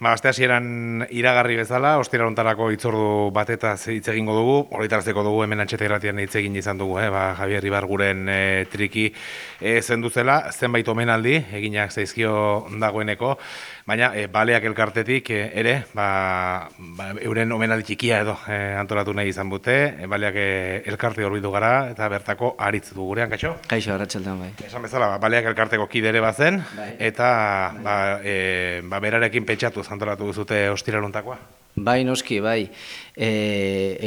Ba, aste hasieran iragarri bezala, ostira hontarako itzordu batetaz hitz egingo dugu, horretarazteko dugu hemen antxeta irratian hitz egin izan dugu, eh? ba, Javier Ibarguren e, triki e, zenduzela, zenbait omenaldi, eginak zaizkio dagoeneko, baina e, baleak elkartetik e, ere, ba, ba, euren omenaldi txikia edo e, antolatu nahi izan bute, e, baleak e, elkarte horbitu gara, eta bertako aritz du gurean, kaixo? Kaixo, arratxaldean bai. Esan bezala, ba, baleak elkarteko kidere bazen, Bai. eta ba, e, ba, berarekin pentsatu antolatu duzute ostiraruntakoa? Bai, noski, bai. E,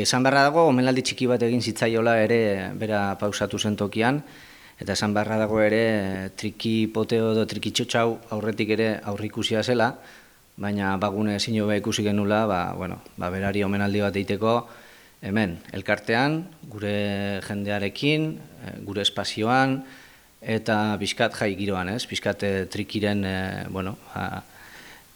esan beharra dago, omenaldi txiki bat egin zitzaiola ere bera pausatu zen tokian, eta esan beharra dago ere triki poteo edo triki txotxau aurretik ere aurrikusia zela, baina bagune ezin be ikusi genula, ba, bueno, ba, berari omenaldi bat eiteko, hemen, elkartean, gure jendearekin, e, gure espazioan, eta bizkat jai giroan, ez? Bizkat e, trikiren, e, bueno, ba,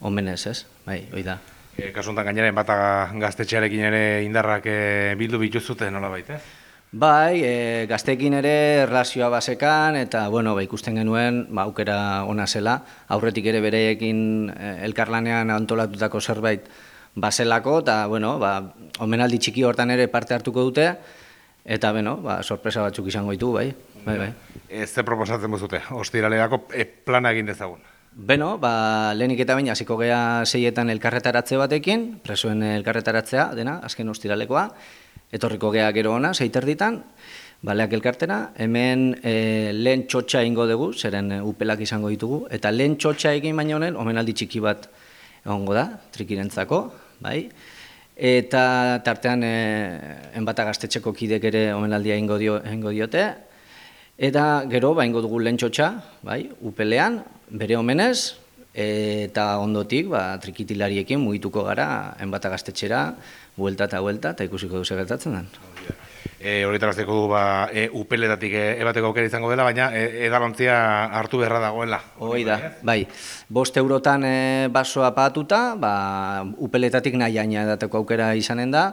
omenez, ez? Bai, hoi da. E, kasuntan gainera, bata gaztetxearekin ere indarrak e, bildu bituzute nola baita, ez? Bai, e, gazteekin ere erlazioa basekan, eta bueno, ba, ikusten genuen ba, aukera ona zela, aurretik ere bereekin e, elkarlanean antolatutako zerbait baselako, eta bueno, ba, omenaldi txiki hortan ere parte hartuko dute, eta bueno, ba, sorpresa batzuk izango ditu, bai, bai, bai. Ez ze proposatzen bozute, ostiralerako e, plana egin dezagun. Beno, ba, lehenik eta baina hasiko gea seietan elkarretaratze batekin, presoen elkarretaratzea, dena, azken ostiralekoa, etorriko gea gero ona, seiterditan, baleak elkartera, hemen e, lehen txotxa ingo dugu, zeren e, upelak izango ditugu, eta lehen txotxa egin baina honen, omenaldi txiki bat egongo da, trikirentzako, bai, eta tartean e, enbata gaztetxeko kidek ere omenaldia ingo, dio, ingo diote, eta gero, ba, ingo dugu lehen txotxa, bai, upelean, bere omenez, eta ondotik ba, trikitilariekin mugituko gara enbata gaztetxera, buelta eta buelta, eta ikusiko duze gertatzen den. E, Horretarazteko du ba, e, upeletatik e, ebateko aukera izango dela, baina e, hartu beharra dagoela. Hoi da, bai. Bost eurotan e, basoa patuta, ba, upeletatik nahi aina edateko aukera izanen da,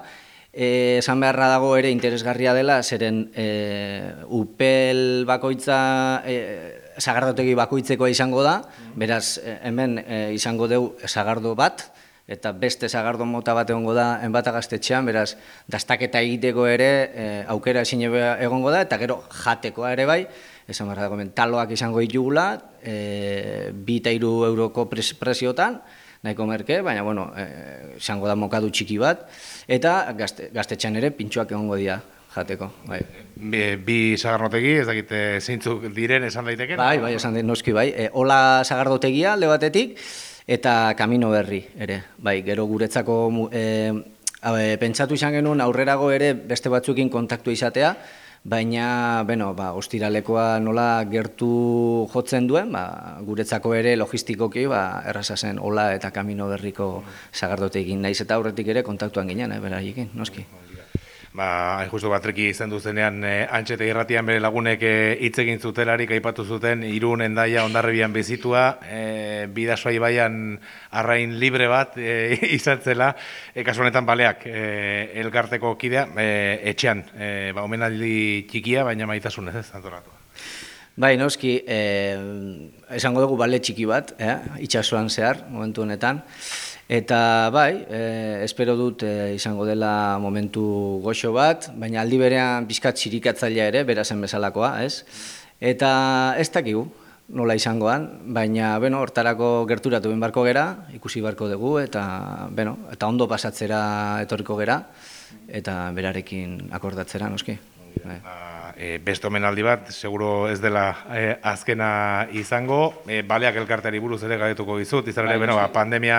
esan beharra dago ere interesgarria dela, zeren e, upel bakoitza, e, sagardotegi bakoitzeko izango da, beraz hemen e, izango deu sagardo bat, eta beste sagardo mota bat egongo da enbata gaztetxean, beraz, dastaketa egiteko ere e, aukera ezin egongo da, eta gero jatekoa ere bai, esan beharra dago, taloak izango ditugula, e, bi eta iru euroko presiotan, nahiko merke, baina, bueno, e, izango da mokadu txiki bat, eta gazte, gaztetxean ere pintxoak egongo dira jateko. Bai. Bi, bi sagarnotegi, ez dakite zeintzuk diren esan daiteke? Bai, bai, esan noski bai. E, ola sagardotegia alde batetik, eta kamino berri ere. Bai, gero guretzako e, pentsatu izan genuen aurrerago ere beste batzuekin kontaktu izatea, baina, beno, ba, ostiralekoa nola gertu jotzen duen, ba, guretzako ere logistikoki ba, erraza zen ola eta kamino berriko sagardotekin. Naiz eta aurretik ere kontaktuan ginen, eh, beraiekin, noski. Ba, hain justu batreki izan duzenean e, antxete irratian bere lagunek hitz egin zutelarik aipatu zuten irun endaia ondarrebian bizitua, e, bidasoa ibaian arrain libre bat e, izan zela, e, kasu honetan baleak e, elkarteko kidea, e, etxean, e, ba, omenaldi txikia, baina maitasun ez, antolatu. Bai, noski, eh, esango dugu bale txiki bat, eh, itxasuan zehar, momentu honetan, Eta bai, e, espero dut e, izango dela momentu goxo bat, baina aldi berean bizkat txirikatzailea ere, berazen bezalakoa, ez? Eta ez dakigu nola izangoan, baina bueno, hortarako gerturatu ben barko gera, ikusi barko dugu, eta, bueno, eta ondo pasatzera etorriko gera, eta berarekin akordatzera, noski. E, beste omenaldi bat, seguro ez dela e, azkena izango, e, baleak elkarteari buruz ere gaituko dizut, izan ere, bai, bueno, ba, pandemia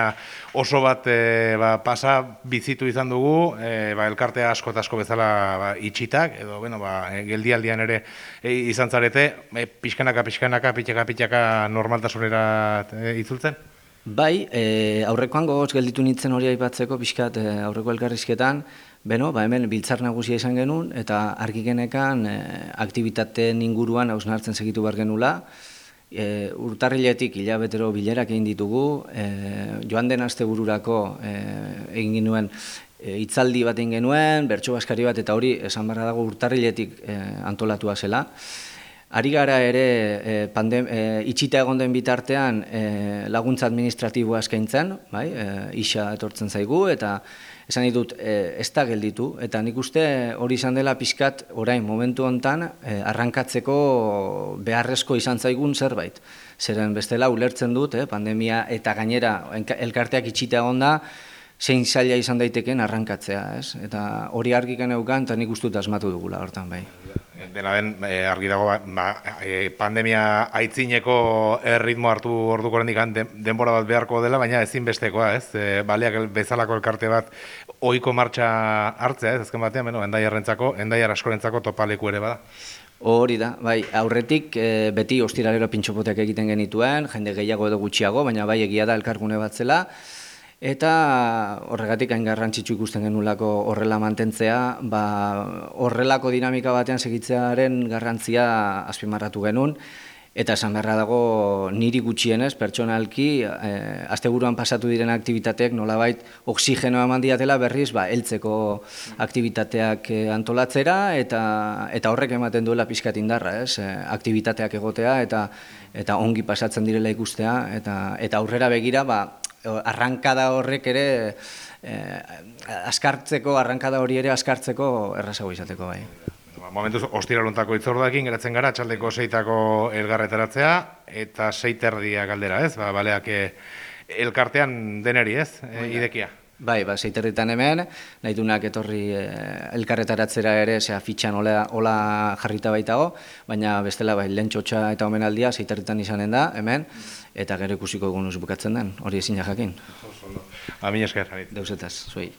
oso bat e, ba, pasa bizitu izan dugu, e, ba, elkarte asko eta asko bezala ba, itxitak, edo, bueno, ba, geldialdian ere e, izan zarete, e, pixkanaka, pixkanaka, pitxaka, pitxaka normaltasunera e, itzultzen? Bai, e, aurrekoan gogoz gelditu nintzen hori aipatzeko, pixkat e, aurreko elkarrizketan, Beno, ba hemen biltzar nagusia izan genuen eta argi genekan e, aktivitateen inguruan hausnartzen segitu bar genula. E, urtarriletik hilabetero bilerak egin ditugu, e, joan den astebururako e, egin genuen e, hitzaldi bat egin genuen, bertso baskari bat eta hori esan barra dago urtarriletik e, antolatua zela. Ari gara ere e, pandem, e, itxita egon den bitartean e, laguntza administratiboa eskaintzen, bai, e, isa etortzen zaigu, eta esan ditut e, ez da gelditu, eta nik uste hori izan dela pixkat orain momentu hontan e, arrankatzeko beharrezko izan zaigun zerbait. Zeren bestela ulertzen dut, eh, pandemia eta gainera elkarteak itxita egon da, zein zaila izan daiteken arrankatzea, ez? Eta hori argikan eukan, eta nik uste dugula hortan bai. Dena den, e, argi dago, ba, ba, e, pandemia aitzineko erritmo hartu orduko den, denbora bat beharko dela, baina ezinbestekoa, ez? E, baleak bezalako elkarte bat ohiko martxa hartzea, ez? Azken batean, beno, endaiarrentzako, endaiar askorentzako topaleku ere bada. Hori da, bai, aurretik e, beti ostiralero pintxopoteak egiten genituen, jende gehiago edo gutxiago, baina bai egia da elkargune bat zela, eta horregatik hain garrantzitsu ikusten genulako horrela mantentzea, ba, horrelako dinamika batean segitzearen garrantzia azpimarratu genuen, Eta esan beharra dago niri gutxienez, pertsonalki, e, asteburuan pasatu diren aktivitateak nolabait oksigenoa eman diatela berriz, ba, heltzeko aktivitateak eh, antolatzera, eta, eta horrek ematen duela pixkat indarra, ez? E, aktivitateak egotea, eta, eta ongi pasatzen direla ikustea, eta, eta aurrera begira, ba, arrankada horrek ere, e, askartzeko, arrankada hori ere askartzeko errazago izateko, bai. Ba, Momentuz, ostiralontako itzorduakin, geratzen gara, txaldeko seitako elgarretaratzea, eta seiterdia galdera, ez? Ba, baleak eh, elkartean deneri, ez? E, idekia. Bai, ba, zeiterritan hemen, nahi dunak etorri e, elkarretaratzera ere, zera fitxan ola, ola jarrita baitago, baina bestela bai, lehen txotxa eta omenaldia zeiterritan izanen da, hemen, eta gero ikusiko egun bukatzen den, hori ezin jakin. Amin esker, Harit. Deusetaz, zuei.